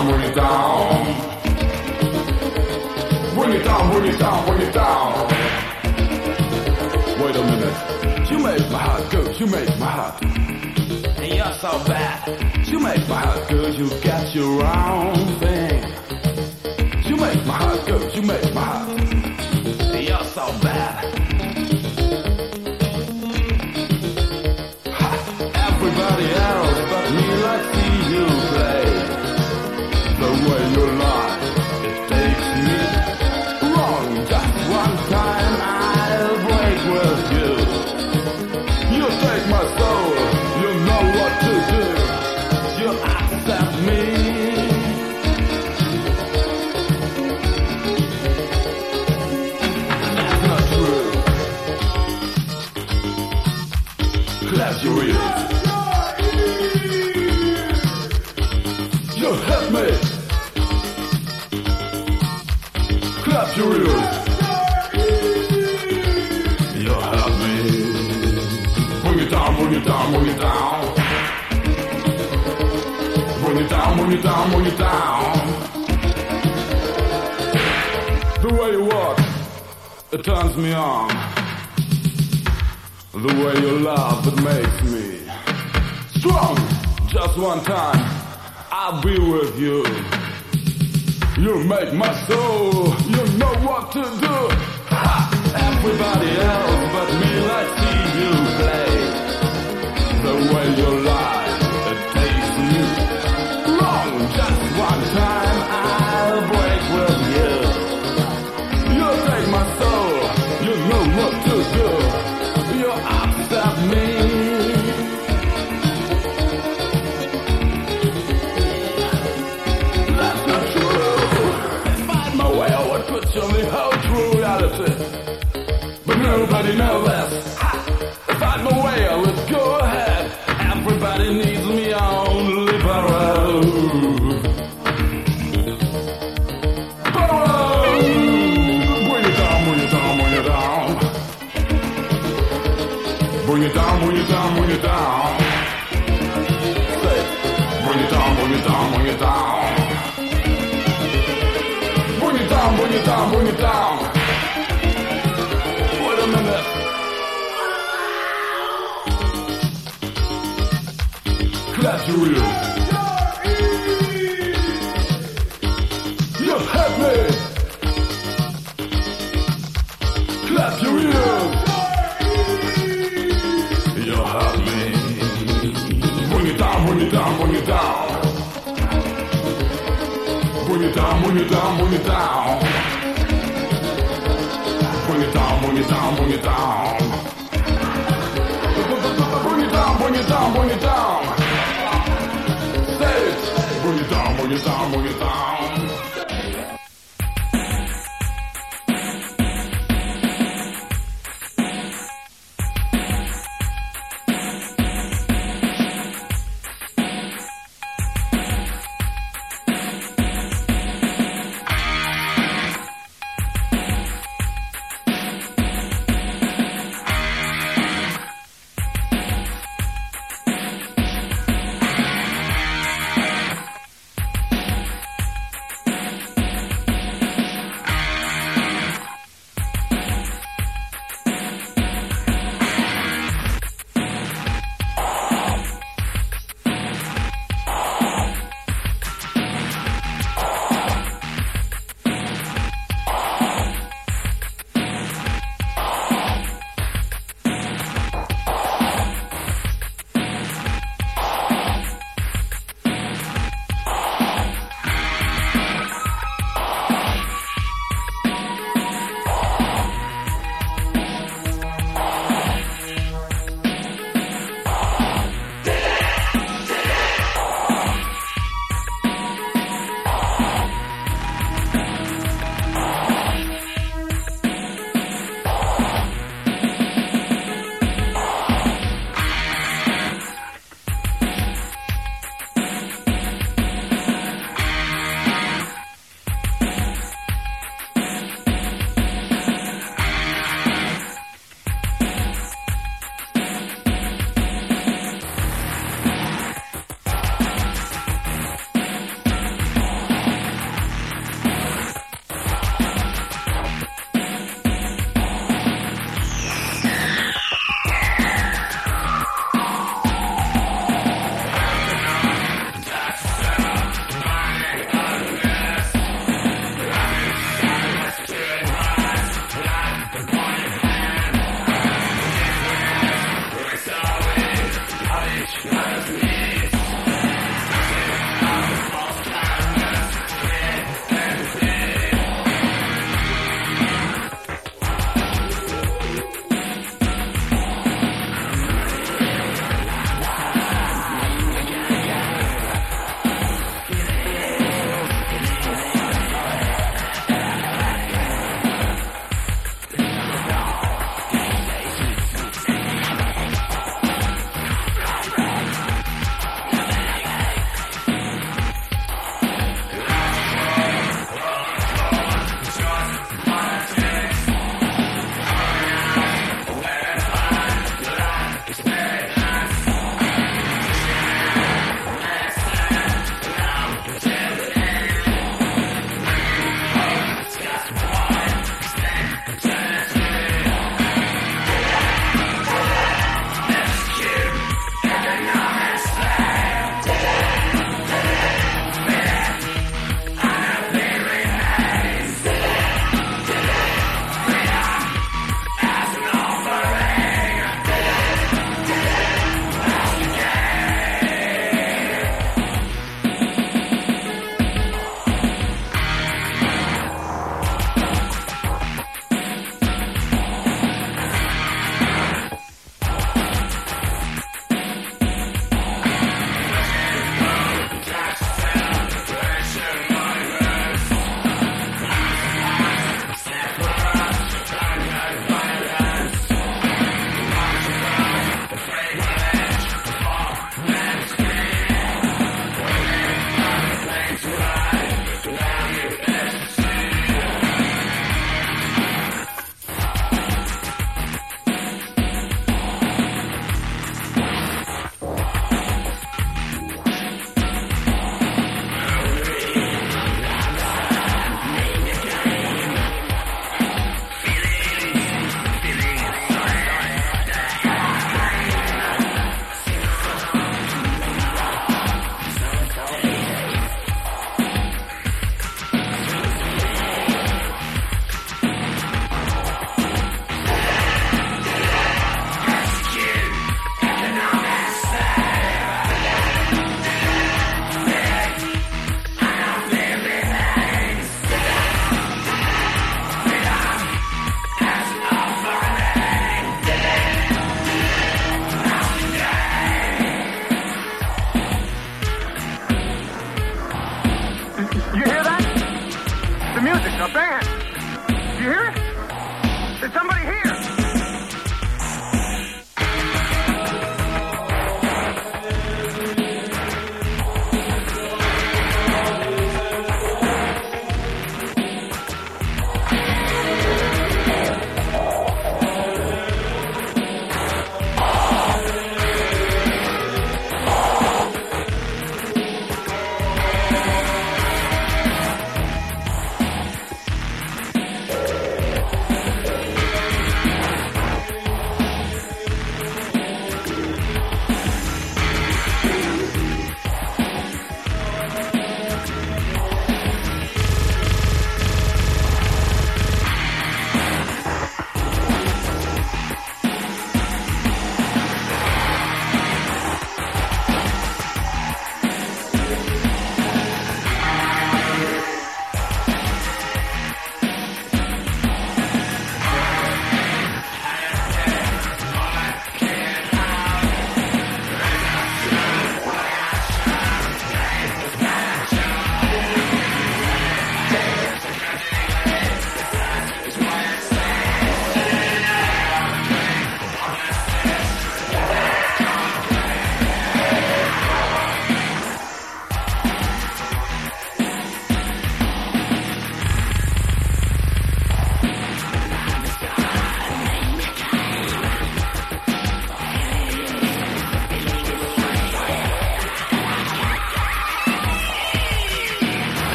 down, bring it down, bring it down. Bring it down, bring it down. Wait a minute. You make my heart go, you make my heart. And you're so bad. You make my heart go, you got your own thing. You make my heart go, you make my heart. And you're so bad. Bring it down, bring it down. Bring it down, bring it down, bring it down. The way you walk, it turns me on. The way you love, it makes me strong. Just one time, I'll be with you. You make my soul, you know what to do. Ha! Everybody else but me, let's see you play. The way bring it down, bring it down. Bring it down, bring it down. Wait a minute. Clap your ears. Down, bring it down, bring it down. Bring it down, bring it down, bring it down. Bring it down, bring it down, bring it down. Say it. Bring it down, bring it down, bring it down.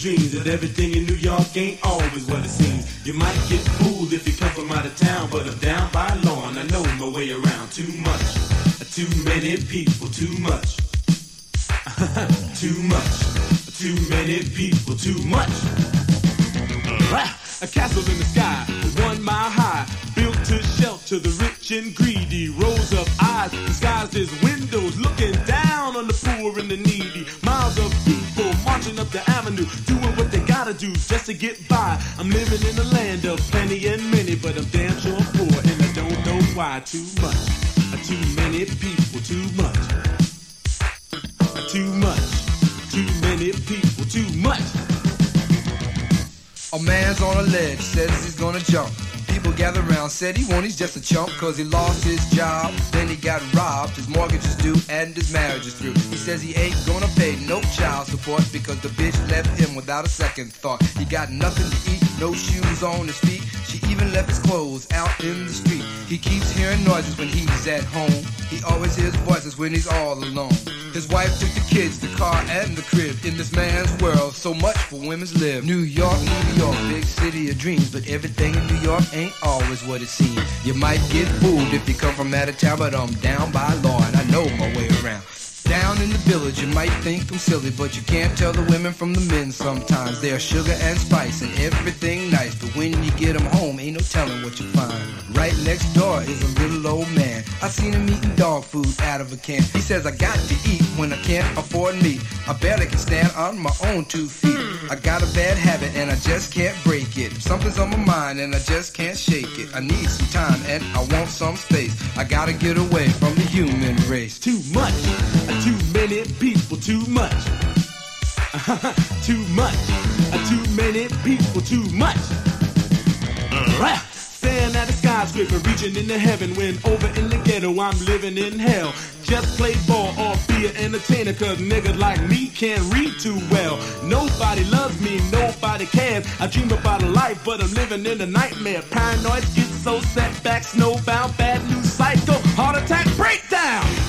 Dreams that everything in New York ain't always what it seems. You might get fooled if you come from out of town, but I'm down by law and I know my way around. Too much, too many people, too much, too much, too many people, too much. A castle in the sky, one mile high, built to shelter the rich and greedy. Rows of eyes disguised as windows, looking down on the poor and the needy. Marching up the avenue, doing what they gotta do just to get by. I'm living in a land of plenty and many, but I'm damn sure poor, and I don't know why. Too much, too many people, too much, too much, too many people, too much. A man's on a ledge, says he's gonna jump. People gather around, said he won't, he's just a chump, cause he lost his job, then he got robbed, his mortgage is due, and his marriage is through. He says he ain't gonna pay no child support, because the bitch left him without a second thought. He got nothing to eat, no shoes on his feet, she even left his clothes out in the street. He keeps hearing noises when he's at home, he always hears voices when he's all alone. His wife took the kids, the car, and the crib. In this man's world, so much for women's live. New York, New York, big city of dreams. But everything in New York ain't always what it seems. You might get fooled if you come from out of town, but I'm down by law and I know my way around. Down in the village, you might think I'm silly, but you can't tell the women from the men sometimes. They're sugar and spice and everything nice, but when you get them home, ain't no telling what you find. Right next door is a little old man. I seen him eating dog food out of a can. He says, I got to eat when I can't afford meat. I barely can stand on my own two feet. I got a bad habit and I just can't break it. Something's on my mind and I just can't shake it. I need some time and I want some space. I gotta get away from the human race. Too much, too many people, too much. too much, too many people, too much. San Staring at a skyscraper, reaching into heaven. When over in the ghetto, I'm living in hell. Just play ball or be an entertainer, cause niggas like me can't read too well. Nobody loves me, nobody cares. I dream about a life, but I'm living in a nightmare. Paranoid, schizo, setback, snowbound, bad news, psycho, heart attack, breakdown.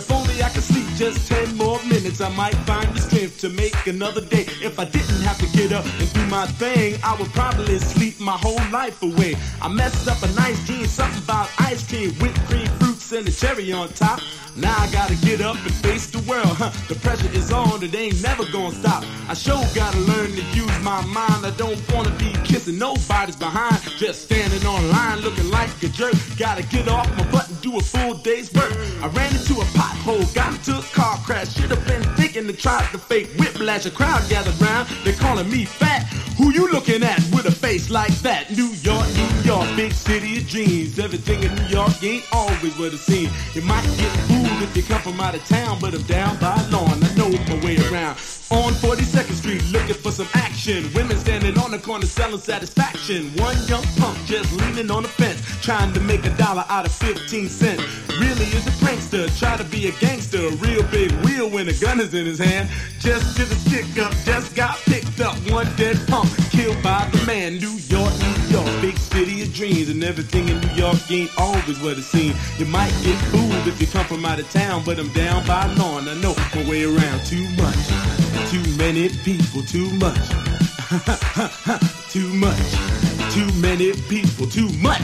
If only I could sleep just 10 more minutes, I might find the strength to make another day. If I didn't have to get up and do my thing, I would probably sleep my whole life away. I messed up a nice dream, something about ice cream, whipped cream, and a cherry on top. Now I gotta get up and face the world. Huh, the pressure is on, it ain't never gonna stop. I sure gotta learn to use my mind. I don't wanna be kissing nobody's behind. Just standing on line looking like a jerk. Gotta get off my butt and do a full day's work. I ran into a pothole, got into a car crash. Should have been thinking to try to fake whiplash. A crowd gathered round, they calling me fat. Who you looking at with a face like that? New York, New York, big city of dreams. Everything in New York ain't always what it seems. You might get fooled if you come from out of town, but I'm down by lawn. I know my way around. On 42nd Street, looking for some action. Women standing on the corner selling satisfaction. One young punk just leaning on the fence, trying to make a dollar out of 15 cents. Really is a prankster, try to be a gangster. A real big wheel when a gun is in his hand. Just did a stick up, just got picked up. One dead punk killed by the man. New York, New York, big city of dreams. And everything in New York ain't always what it seems. You might get fooled if you come from out of town, but I'm down by lawn. I know my way around too much. Too many people, too much. too much. Too many people, too much.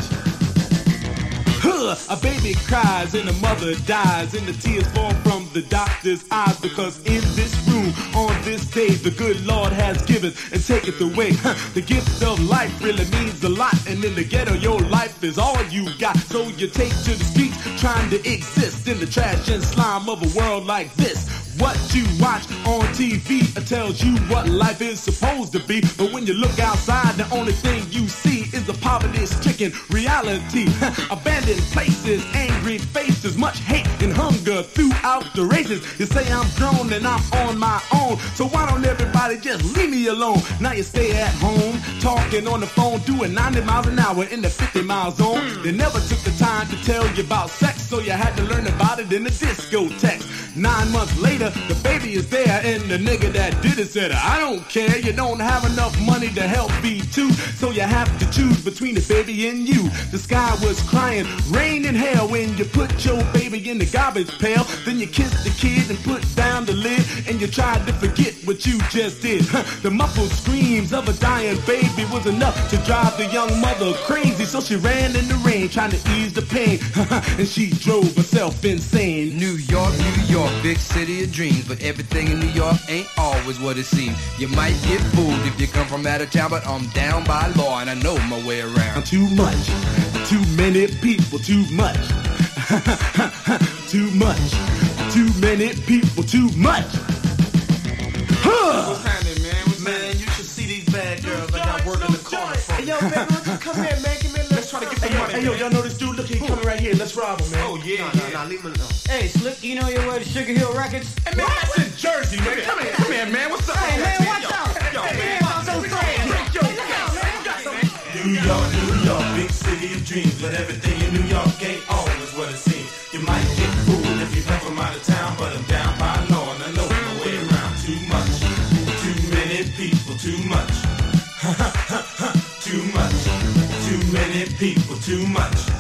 Huh, a baby cries and a mother dies, and the tears fall from the doctor's eyes because in this room, on this day, the good Lord has given and taketh away. the gift of life really means a lot, and in the ghetto, your life is all you got. So you take to the streets trying to exist in the trash and slime of a world like this. What you watch on TV tells you what life is supposed to be. But when you look outside, the only thing you see is a poverty-stricken reality. Abandoned places, angry faces, much hate and hunger throughout the races. You say I'm grown and I'm on my own. So why don't everybody just leave me alone? Now you stay at home, talking on the phone, doing 90 miles an hour in the 50 mile zone. They never took the time to tell you about sex, so you had to learn about it in the discotheque. Nine months later, the baby is there, and the nigga that did it said, I don't care, you don't have enough money to help me too, so you have to choose between the baby and you. The sky was crying, rain and hail when you put your baby in the garbage pail. Then you kissed the kid and put down the lid, and you tried to forget what you just did. the muffled screams of a dying baby was enough to drive the young mother crazy, so she ran in the rain trying to ease the pain, and she drove herself insane. New York, New York, big city of dreams, but everything in New York ain't always what it seems. You might get fooled if you come from out of town, but I'm down by law and I know my way around. Too much, too many people, too much, too much, too many people, too much. Huh. What's happening, man? What's man, you should see these bad girls I got working the corner. Hey, yo, baby, you come here, man? Give me a Let's try to get some hey, money, Hey, yo, man. y'all know this dude? Look, he coming right here. Let's rob him, man. Oh, yeah, Nah, yeah. nah, nah, leave him alone. Hey, Slick, you know your way to Sugar Hill Records? Hey, man, that's in Jersey, man. Come here, come here, man. What's up? Hey, man, Yo, watch out. Yo, Hey, man. man, I'm so sorry. New York, New York, big city of dreams, but everything in New York ain't always what it seems. You might get fooled if you come from out of town, but I'm down by law and I know my way around too much. Too many people, too much. too much. Too many people, too much.